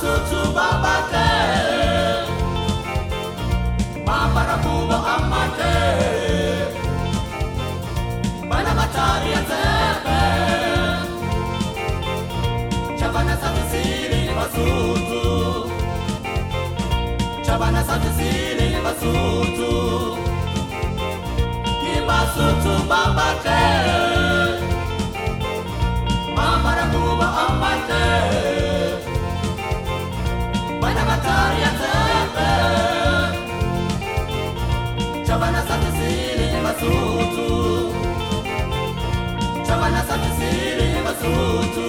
tútù babate, tẹ. Bàbá rà kú bọ̀ àmà tẹ. Bàbá bá tàbí ẹ̀ tẹ́pẹ́. Chabana sàtú sí ní ìbá tútù. Chabana sàtú sí ní ìbá siri masutu. Chavana sana siri masutu.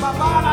Bye-bye.